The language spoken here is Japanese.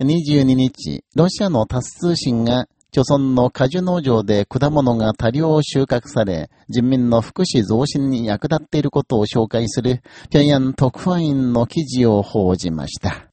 22日、ロシアのタス通信が、著村の果樹農場で果物が多量収穫され、人民の福祉増進に役立っていることを紹介する、平安特派員の記事を報じました。